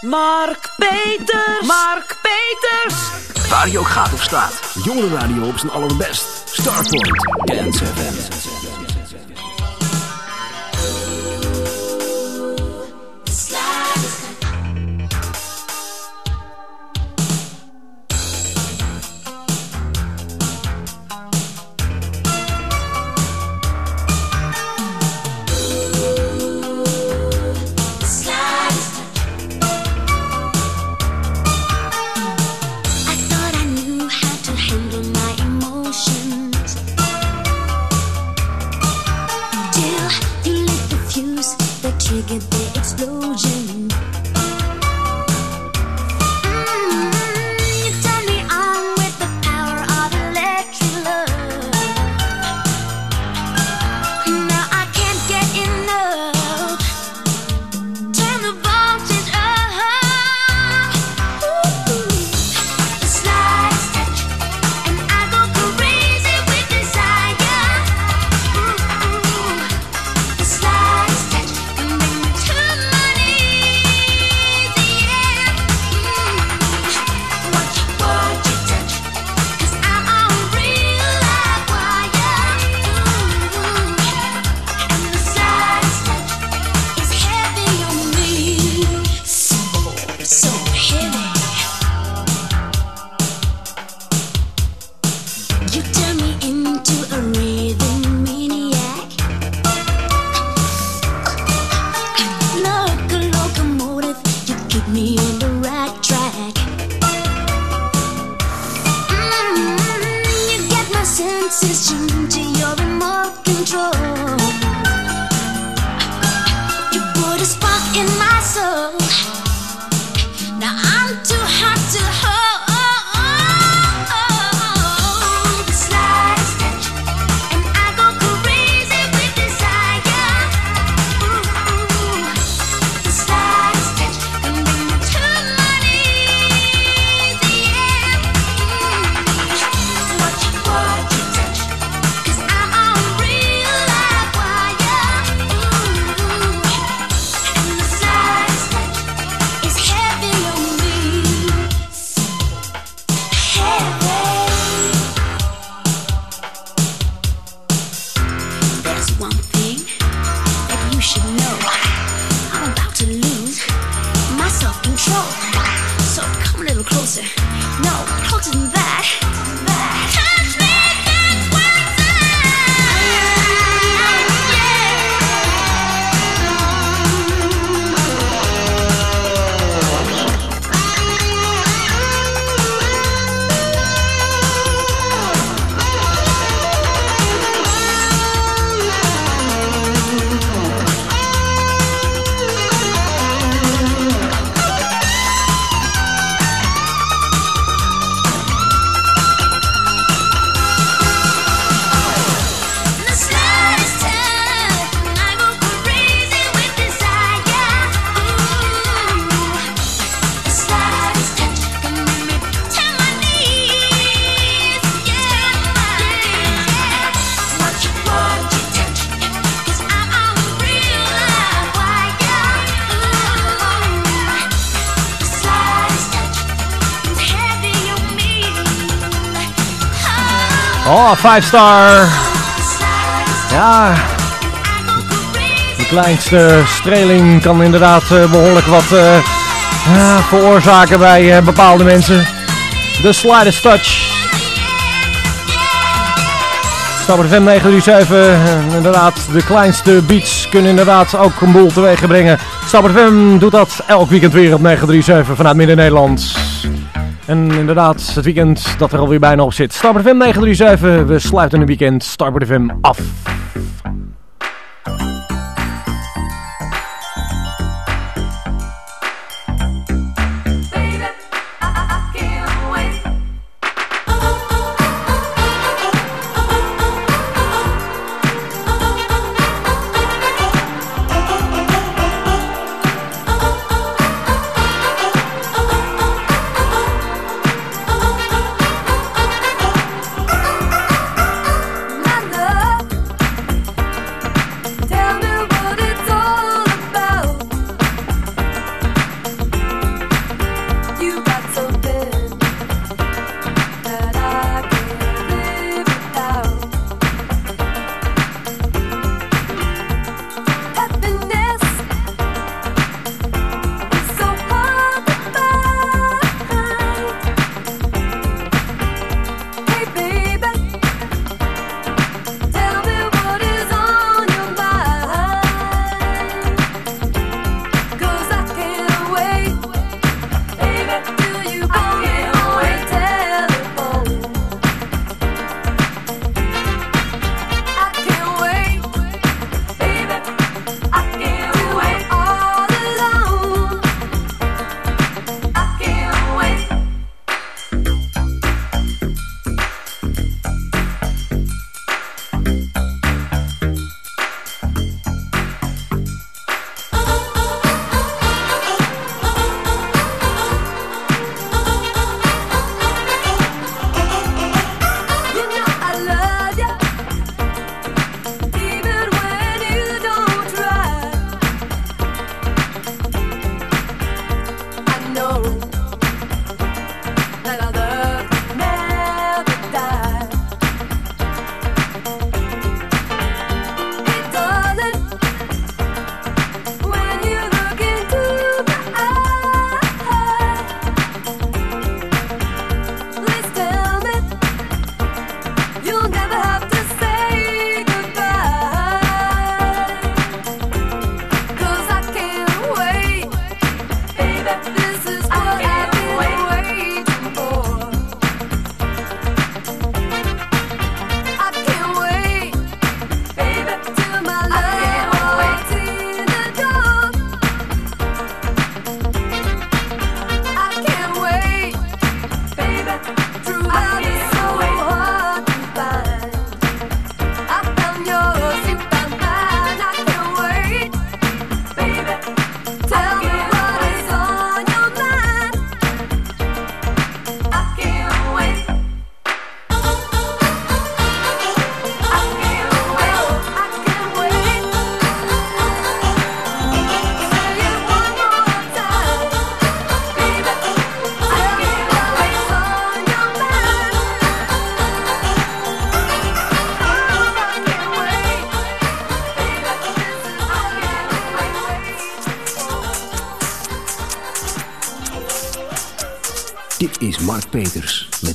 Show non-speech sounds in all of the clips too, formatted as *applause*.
Mark Peters. Mark Peters. Waar je ook gaat of staat. Jongerenradio op zijn allerbest. Starpoint. Dance FM. Once it's tuned to your remote control. Oh, 5 star. Ja. De kleinste streling kan inderdaad uh, behoorlijk wat uh, uh, veroorzaken bij bepaalde mensen. De slightest touch. Stapper FM 937. inderdaad, de kleinste beats kunnen inderdaad ook een boel teweeg brengen. Stapper FM doet dat elk weekend weer op 937 vanuit Midden-Nederland. En inderdaad, het weekend dat er alweer bijna op zit. Starboard FM 937, we sluiten het weekend Starboard FM af.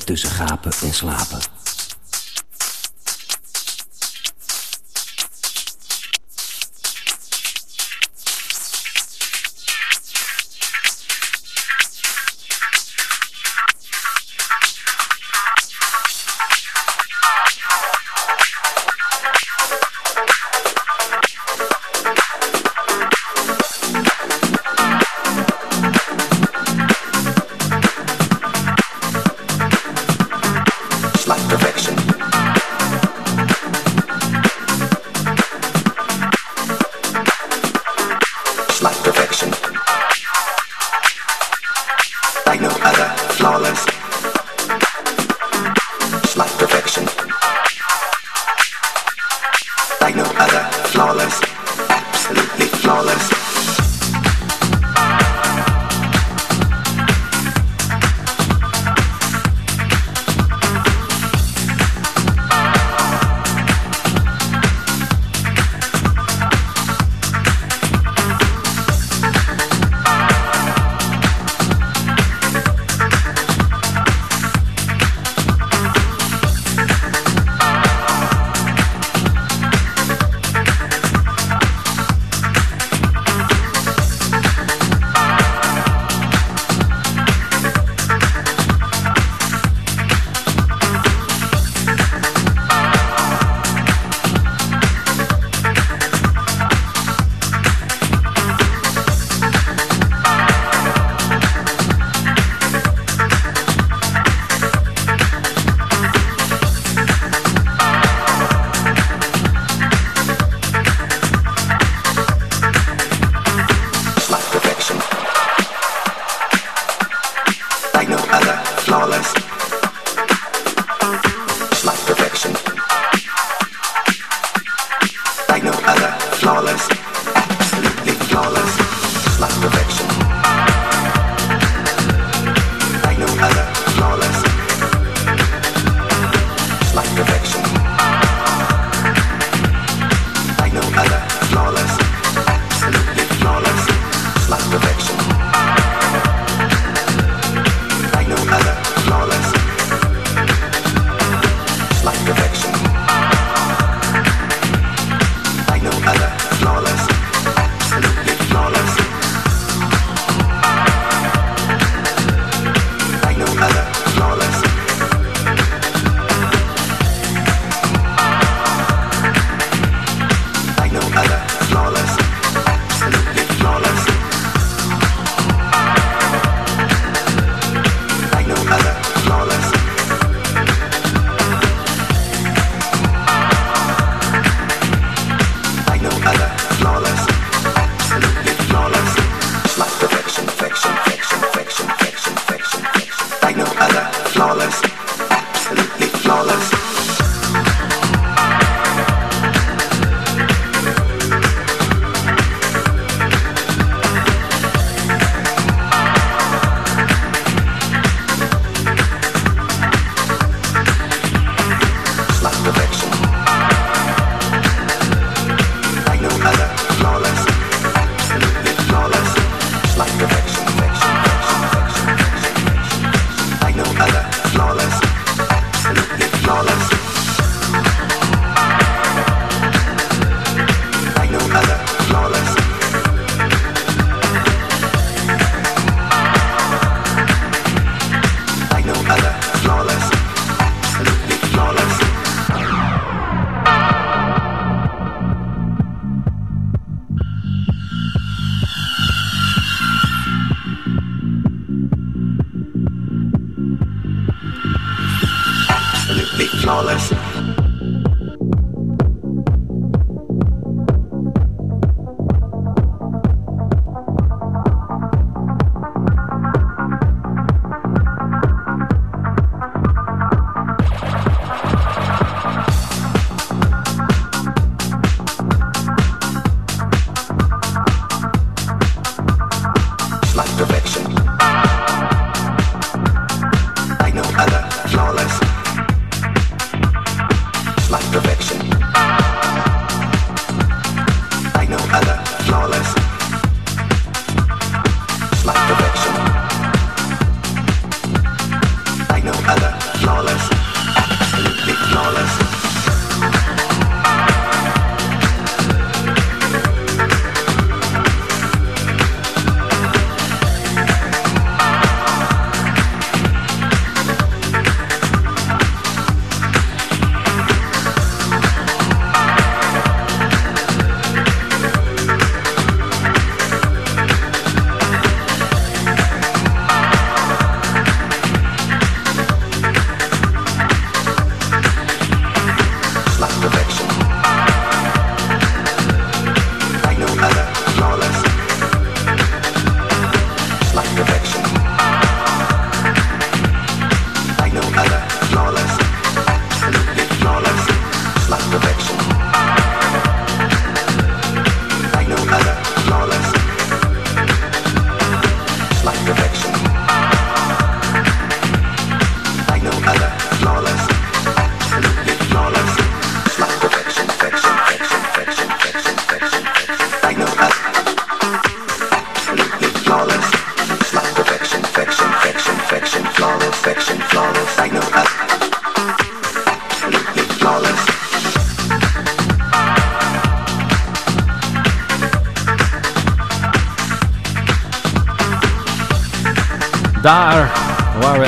Tussen Gapen en Slapen.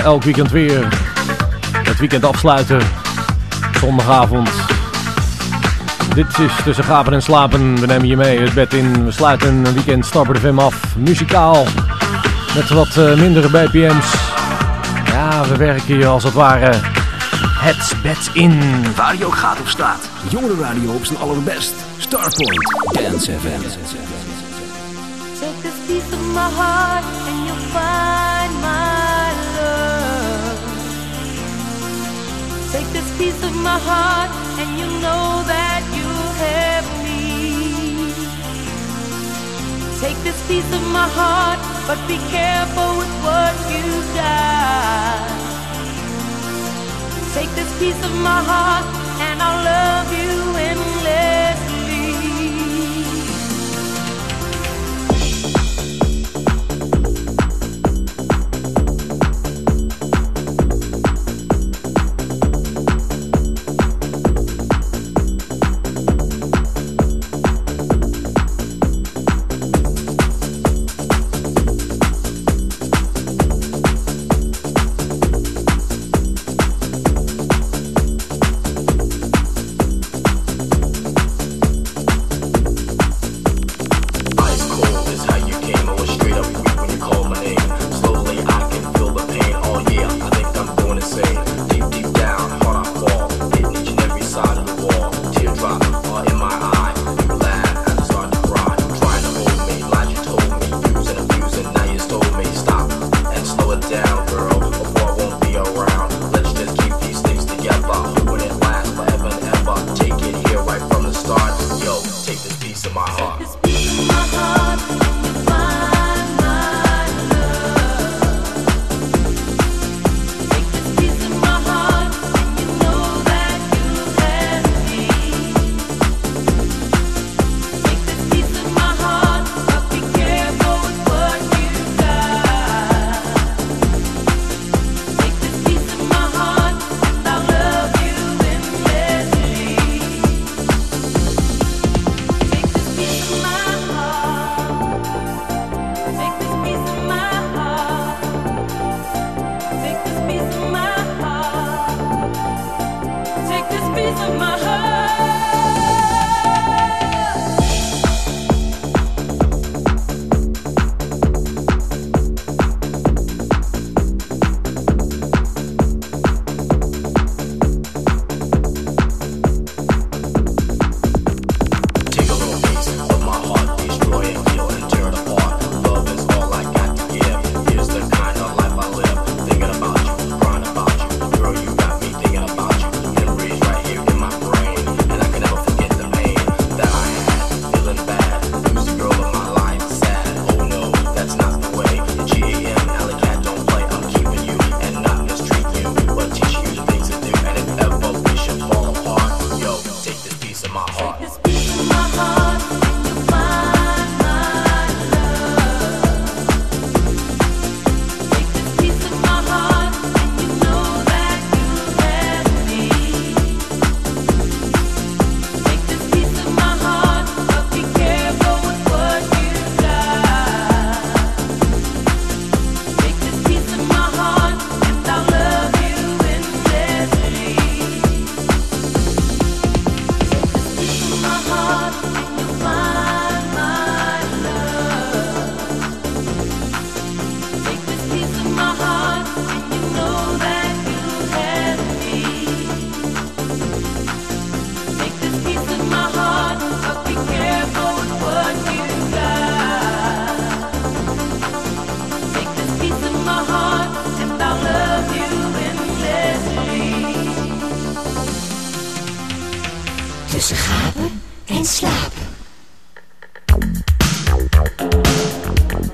Elk weekend weer het weekend afsluiten. Zondagavond. Dit is tussen gapen en slapen. We nemen je mee het bed in. We sluiten een weekend Starboard FM af. Muzikaal. Met wat uh, mindere BPM's. Ja, we werken hier als het ware het bed in. Waar je ook gaat of staat. Jongerenradio op zijn allerbest. Starpoint Dance FM. Take this piece of my my heart and you know that you have me. Take this piece of my heart, but be careful with what you got. Take this piece of my heart and I'll love you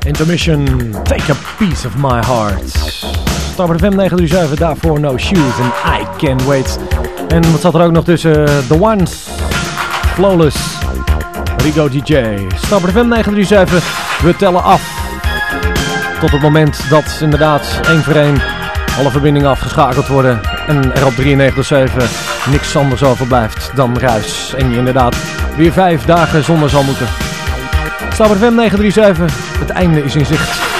Intermission, Take a Piece of My Heart. Starboard FM 937, daarvoor No Shoes en I Can't Wait. En wat zat er ook nog tussen? The Ones, Flawless, Rigo DJ. Starboard FM 937, we tellen af. Tot het moment dat inderdaad één voor één alle verbindingen afgeschakeld worden. En er op 93.7 niks anders overblijft dan ruis. En inderdaad weer vijf dagen zonder zal moeten. Starboard FM 937, het einde is in zicht.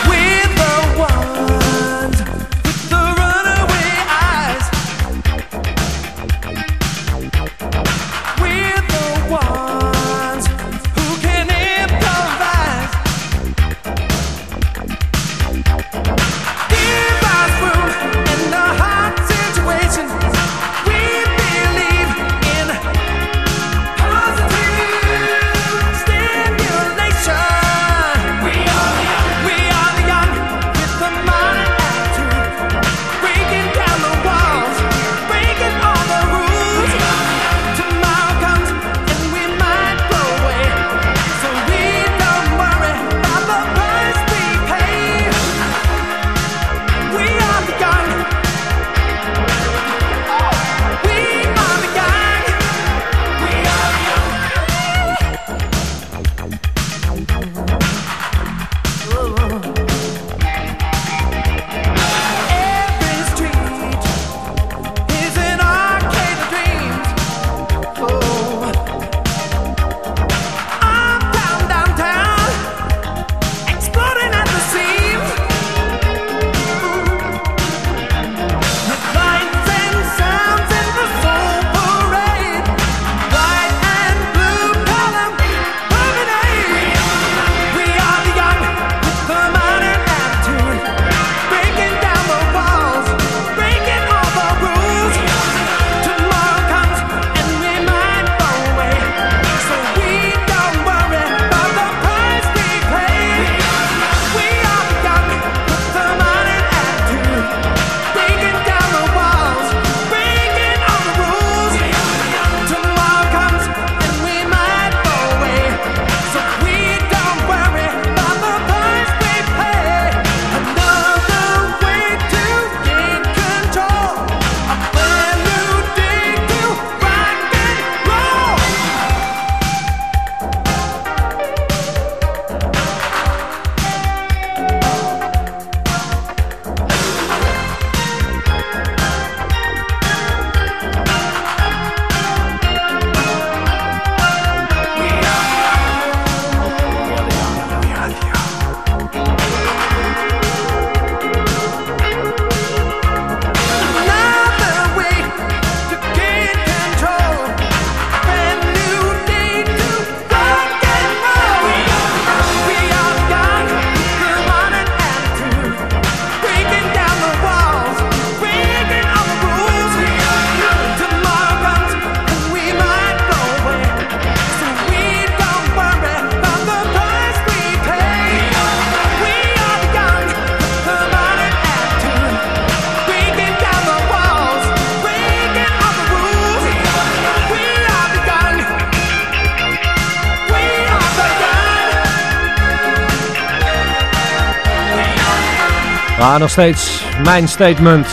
Nog steeds mijn statement.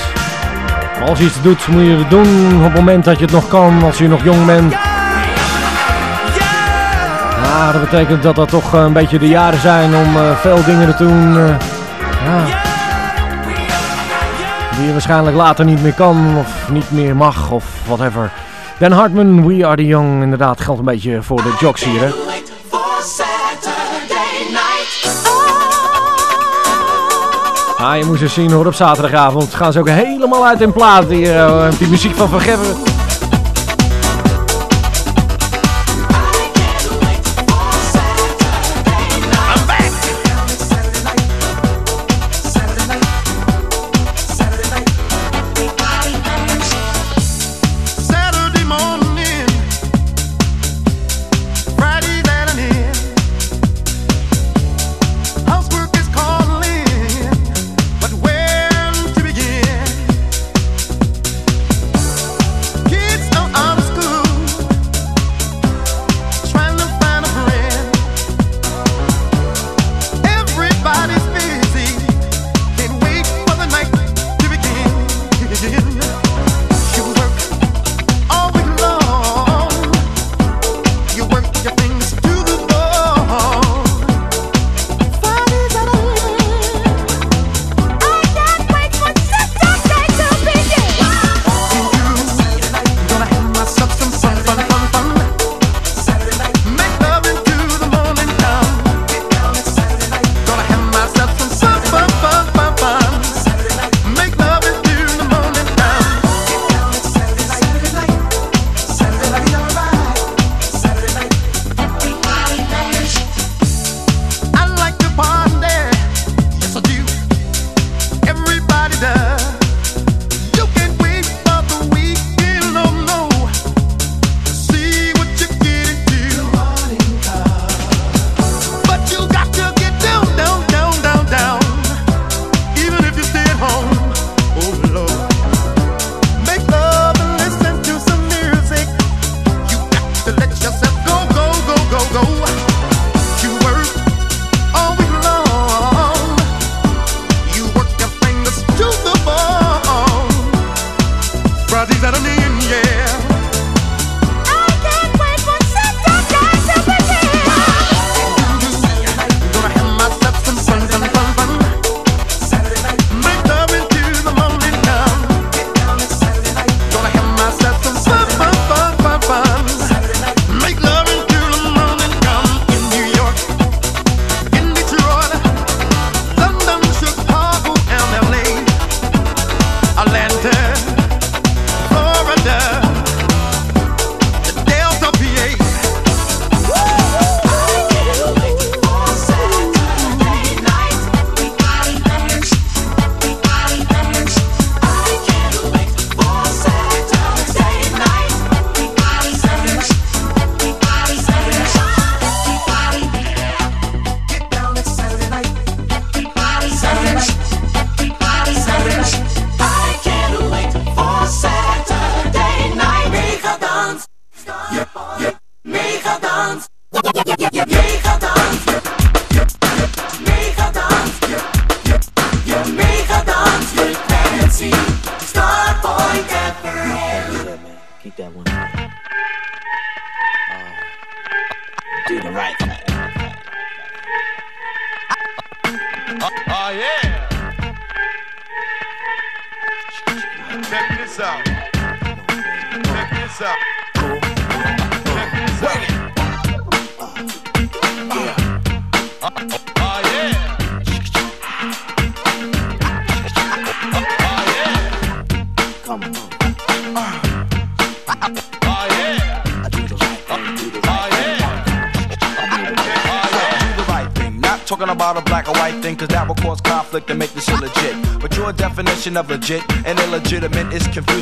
Als je iets doet, moet je het doen op het moment dat je het nog kan, als je nog jong bent. Dat betekent dat dat toch een beetje de jaren zijn om uh, veel dingen te doen. Uh, ja. Die je waarschijnlijk later niet meer kan of niet meer mag of whatever. Dan Hartman, We Are The Young, inderdaad geldt een beetje voor de jocks hier. Hè? Ah, je moest eens zien hoor, op zaterdagavond. Gaan ze ook helemaal uit in plaat, die, uh, die muziek van Van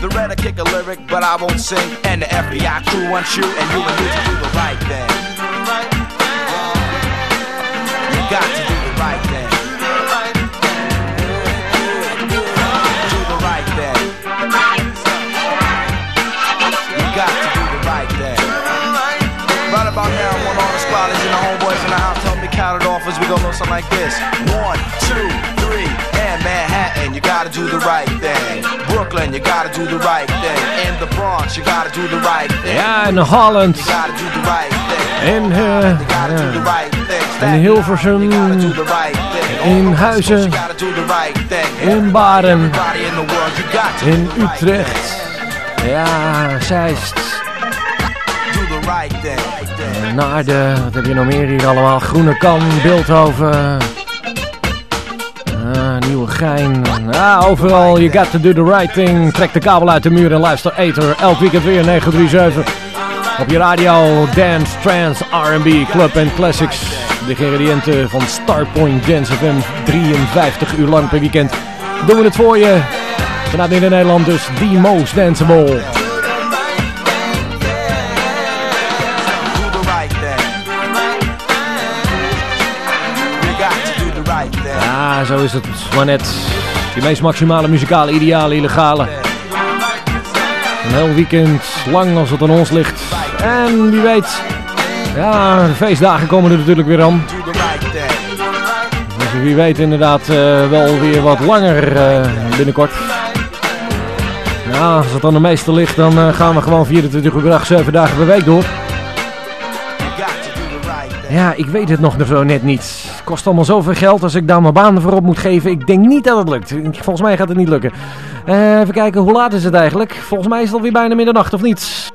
The red I kick a lyric, but I won't sing. And the FBI crew wants you, and you and me to do the right thing. You got to do the right thing. Do the right thing. You got to do the right thing. Right about now, the and the homeboys in the house. Me count it off as we go something like this. One, two, three, and Manhattan, you gotta do the right thing. Brooklyn, you gotta do the right thing. In the Bronx, you gotta do the right thing. Ja, in Holland. You gotta do the right thing. In, uh, the ja. in Hilversum. In Huizen. In Baren. In Utrecht. Ja, Zeist. thing. Naarden, wat heb je nog meer hier allemaal? Groene Kan, Beeldhoven. Ah, Nieuwegein. Ah, overal, you got to do the right thing. Trek de kabel uit de muur en luister Ether. Elk weekend weer 937. Op je radio, dance, trance, R&B, club en classics. De ingrediënten van Starpoint Dance FM. 53 uur lang per weekend. Doen we het voor je. Vanuit in Nederland dus The Most Danceable. Zo is het maar net. Je meest maximale muzikale idealen, illegale. Een heel weekend lang als het aan ons ligt. En wie weet, ja, de feestdagen komen er natuurlijk weer aan. Dus wie weet inderdaad eh, wel weer wat langer eh, binnenkort. Ja, als het aan de meeste ligt, dan eh, gaan we gewoon 24 uur per dag, 7 dagen per week door. Ja, ik weet het nog zo net niet. Kost allemaal zoveel geld als ik daar mijn baan voor op moet geven. Ik denk niet dat het lukt. Volgens mij gaat het niet lukken. Eh, even kijken, hoe laat is het eigenlijk? Volgens mij is het alweer bijna middernacht, of niet?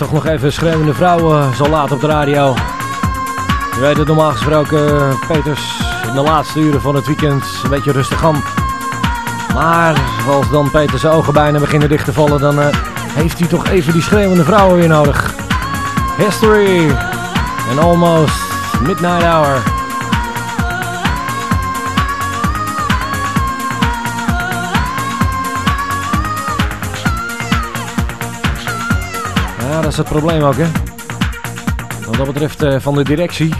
Toch nog even schreeuwende vrouwen zo laat op de radio. Je weet het normaal gesproken, Peters in de laatste uren van het weekend een beetje rustig aan. Maar als dan Peters ogen bijna beginnen dicht te vallen, dan uh, heeft hij toch even die schreeuwende vrouwen weer nodig. History and Almost Midnight Hour. Dat is het probleem ook, hè. Wat dat betreft uh, van de directie.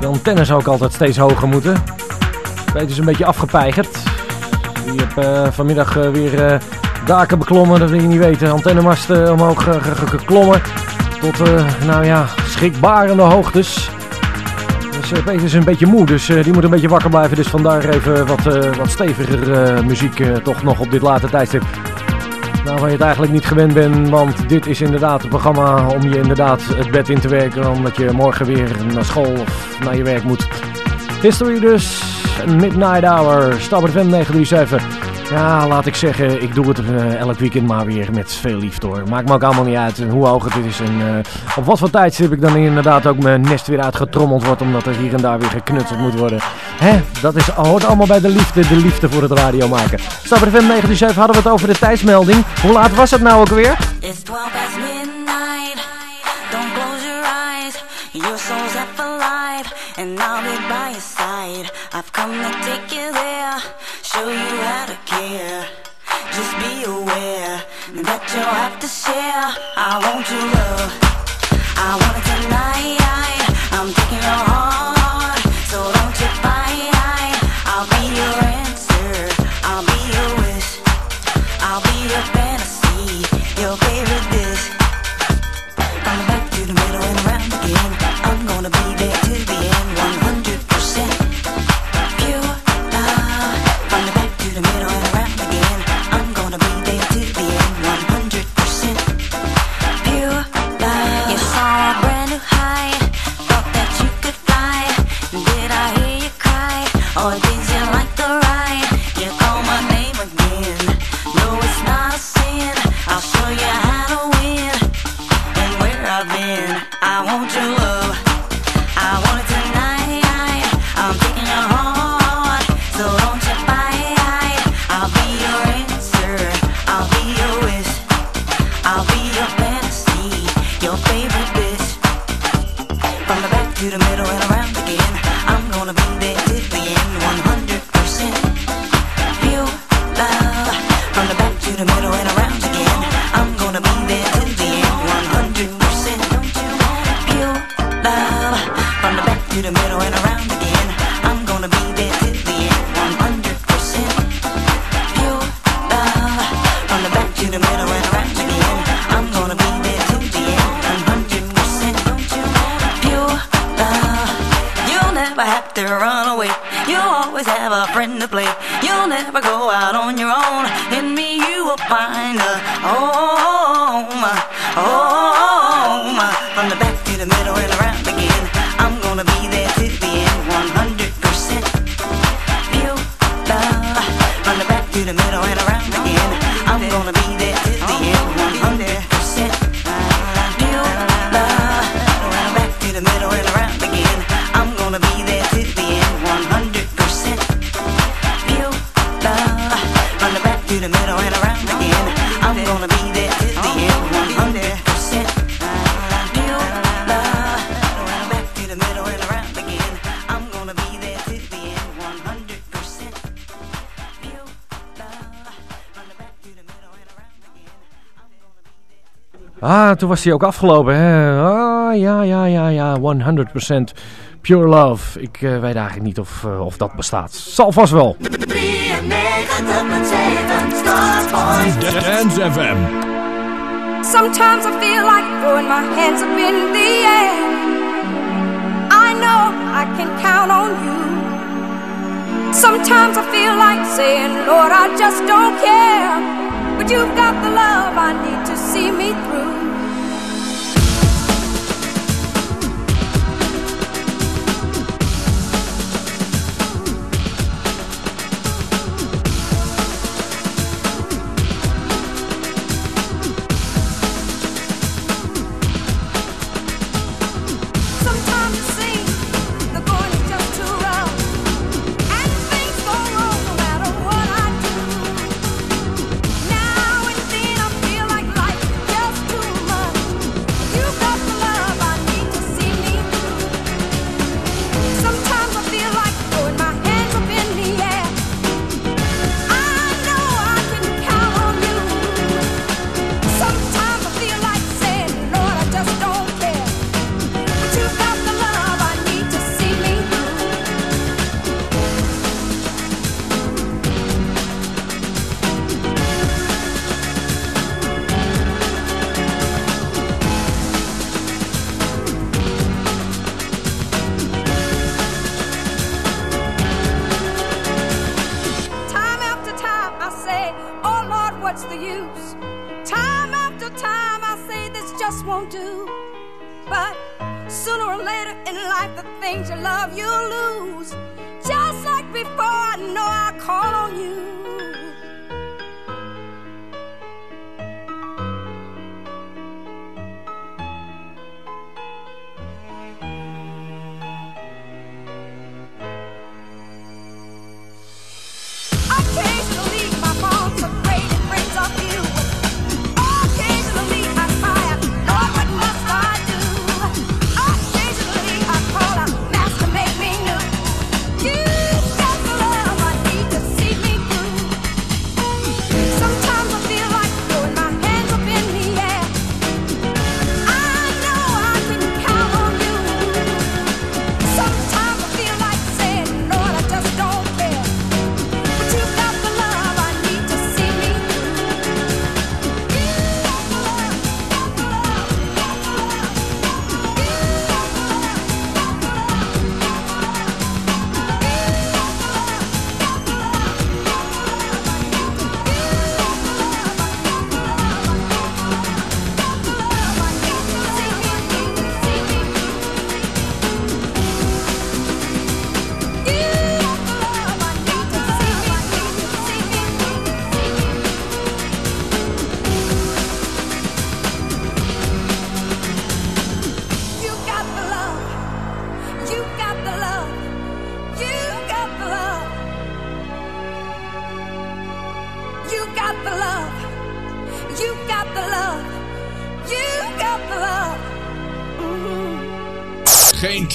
De antennes ook altijd steeds hoger moeten. Peter is een beetje afgepeigerd. Je hebt uh, vanmiddag uh, weer daken beklommen, dat wil je niet weten. Antennemasten omhoog geklommen. Tot, nou ja, schrikbarende hoogtes. Dus Peter is een beetje moe, dus die moet een beetje wakker blijven. Dus vandaar even wat, wat steviger muziek toch nog op dit late tijdstip. Nou, waar je het eigenlijk niet gewend bent, want dit is inderdaad een programma om je inderdaad het bed in te werken. Omdat je morgen weer naar school of naar je werk moet. History dus, Midnight Hour, Stabber FM 937. Ja, laat ik zeggen, ik doe het uh, elk weekend maar weer met veel liefde hoor. Maakt me ook allemaal niet uit hoe hoog het is en uh, op wat voor tijdstip ik dan inderdaad ook mijn nest weer uitgetrommeld wordt. Omdat er hier en daar weer geknutseld moet worden. Hè, dat is, hoort allemaal bij de liefde, de liefde voor het radio maken. Stabber FM 937 hadden we het over de tijdsmelding. Hoe laat was het nou ook weer? It's 12 past midnight. Don't close your eyes. Your soul's half alive. And I'll be by your side. I've come to take you there. Show you how to care. Just be aware that you'll have to share. I want your love. I want it tonight. I'm taking your heart. Ah, toen was hij ook afgelopen, hè? Ah, ja, ja, ja, ja. 100% pure love. Ik eh, weet eigenlijk niet of, eh, of dat bestaat. Zal vast wel. Dance FM. Sometimes I feel like throwing my hands up in the air. I know I can count on you. Sometimes I feel like saying, Lord, I just don't care. But you've got the love I need to see me through. just won't do. But sooner or later in life, the things you love, you'll lose. Just like before, I know I call on you.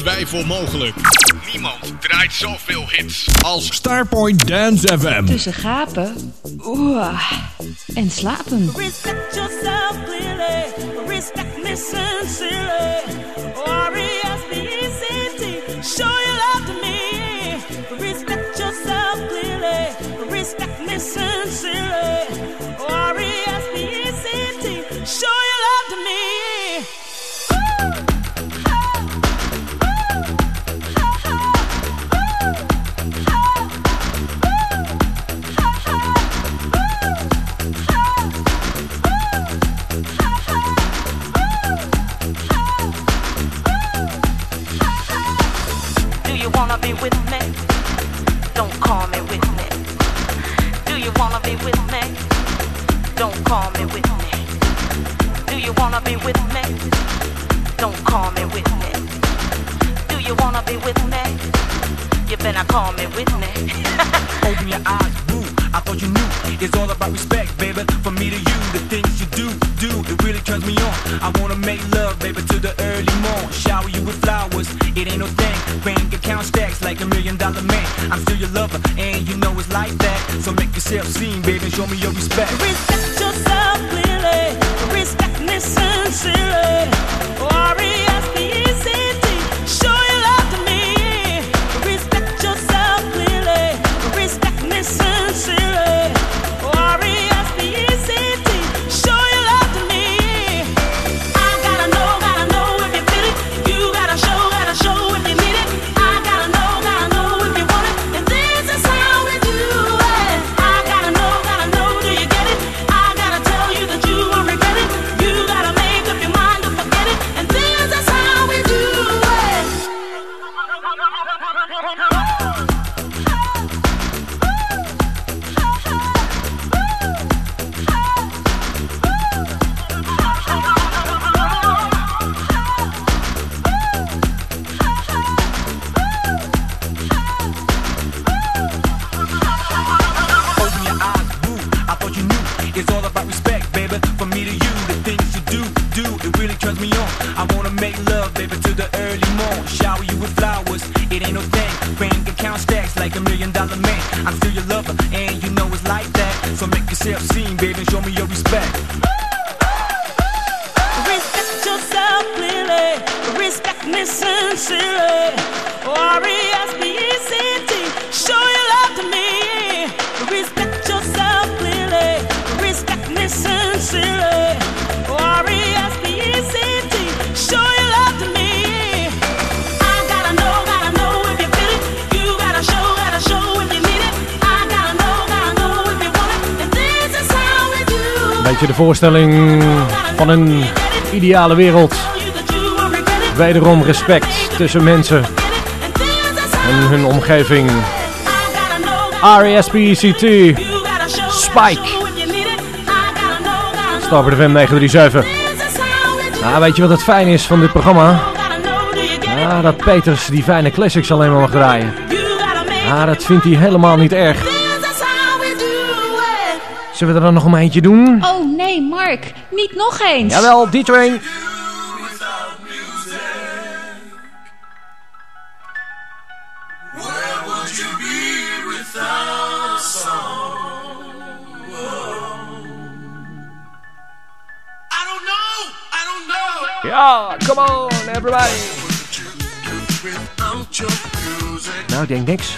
twijfel mogelijk. Niemand draait zoveel hits als Starpoint Dance FM. Tussen gapen oeh, en slapen. Respect be with me? Don't call me with me. Do you wanna be with me? Don't call me with me. Do you wanna be with me? Don't call me with me. Do you wanna be with me? You better call me with me. *laughs* Open your eyes, move I thought you knew. It's all about respect, baby. From me to you The things you do, do It really turns me on. I wanna make love, baby To the early morn. Shower you with flowers. It ain't no thing. Bank account stacks Like a million dollar man. I'm still your lover And you know it's like that. So make yourself seen, baby Show me your respect. Respect yourself clearly. Respect me sincerely. Worry van een ideale wereld. Wederom respect tussen mensen en hun omgeving. RESPECT Spike. Stapper de FM 937. Nou, weet je wat het fijn is van dit programma? Dat Peters die fijne classics alleen maar mag draaien. Ja, dat vindt hij helemaal niet erg. Zullen we er dan nog een eentje doen? Oh nee, Mark. Niet nog eens. Jawel, die twee. Ja, come on everybody. Nou, ik denk niks.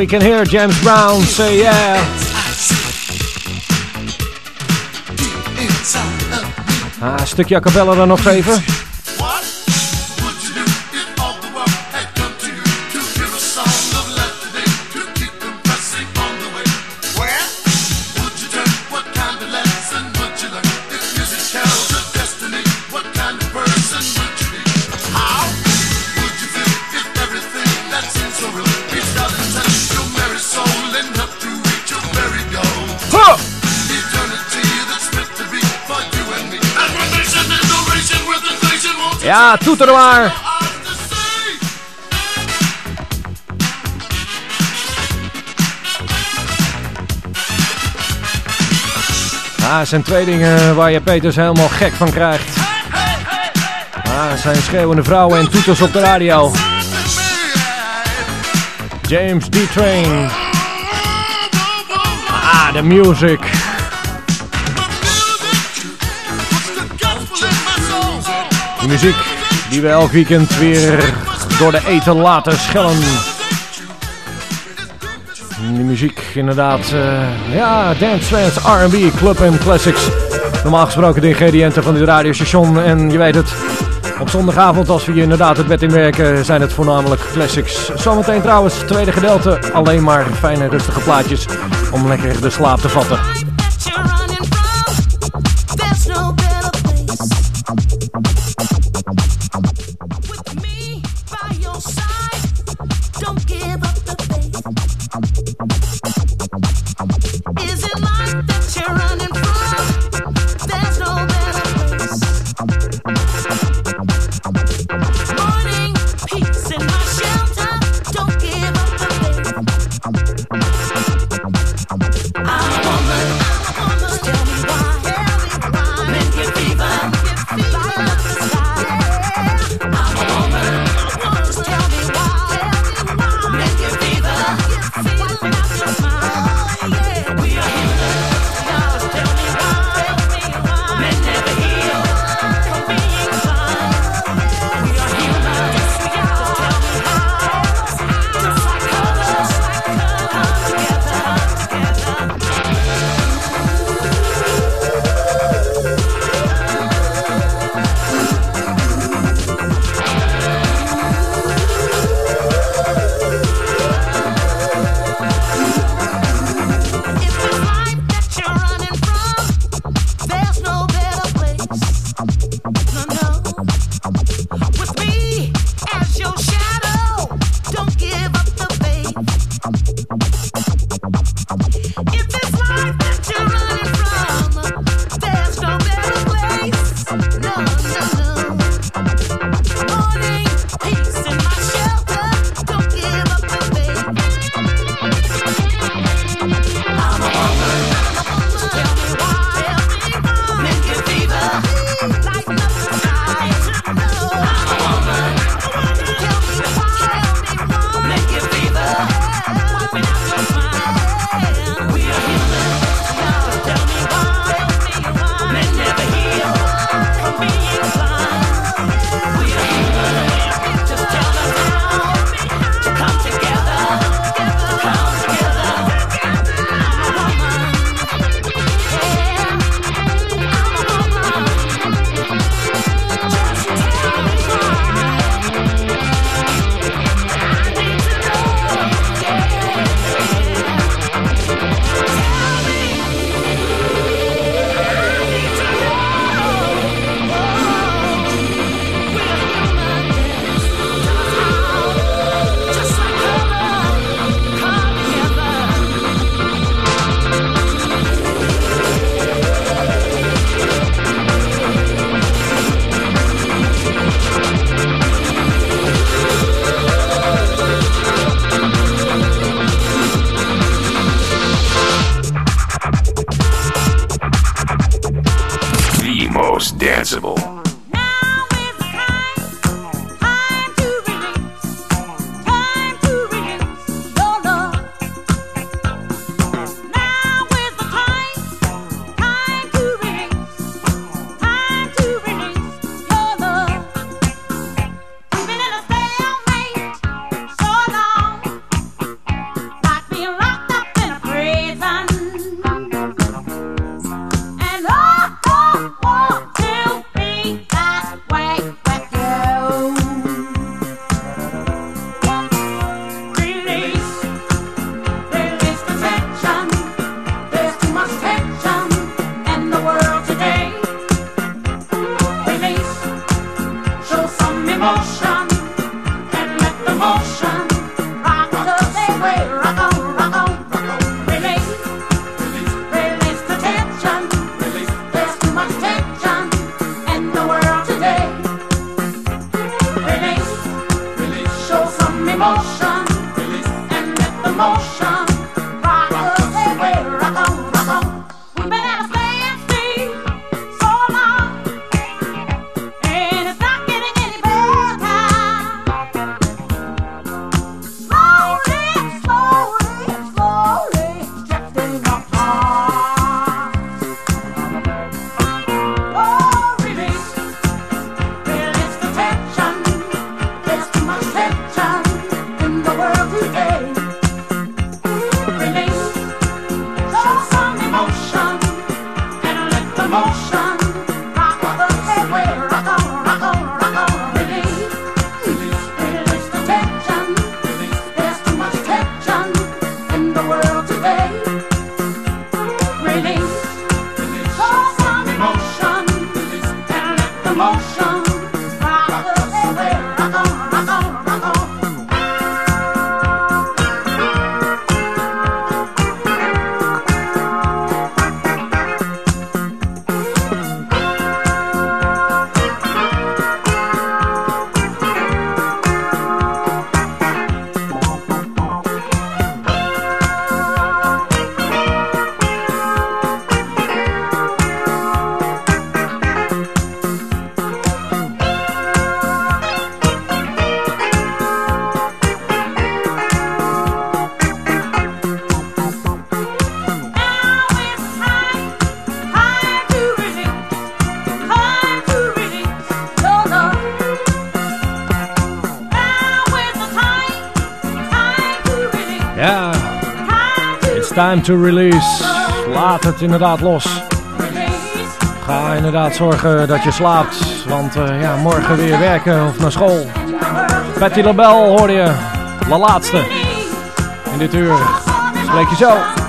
we can hear James Brown say yeah. Ah, een stukje a dan nog even. Ja, toeter maar. Ah, zijn twee dingen waar je Peters helemaal gek van krijgt. Ah, zijn schreeuwende vrouwen en toeters op de radio. James D. Train. Ah, de music. muziek die we elk weekend weer door de eten laten schellen. Die muziek inderdaad, eh, ja, dance, fans, R&B, club en classics. Normaal gesproken de ingrediënten van dit radiostation en je weet het... Op zondagavond, als we hier inderdaad het bed in werken, zijn het voornamelijk classics. Zometeen trouwens, tweede gedeelte, alleen maar fijne rustige plaatjes om lekker de slaap te vatten. To release. Laat het inderdaad los. Ga inderdaad zorgen dat je slaapt. Want eh, ja, morgen weer werken of naar school. Patty LaBelle hoorde je. De laatste. In dit uur. Spreek je zo.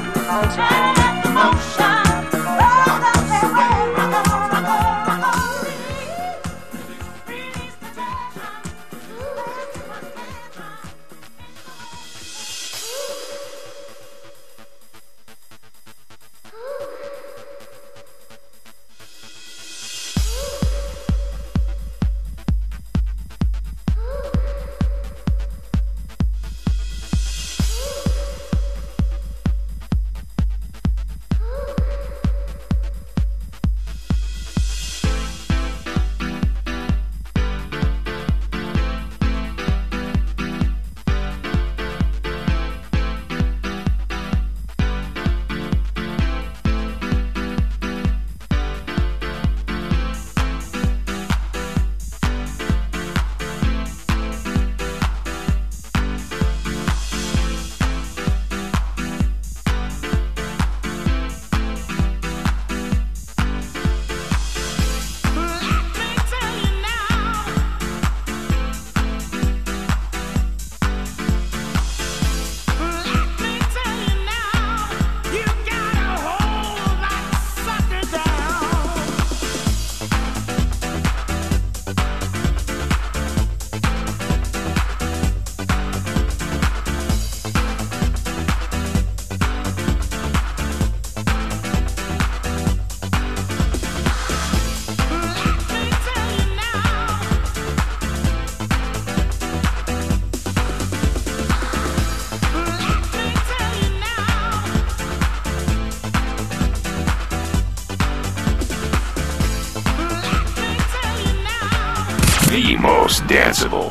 The most danceable.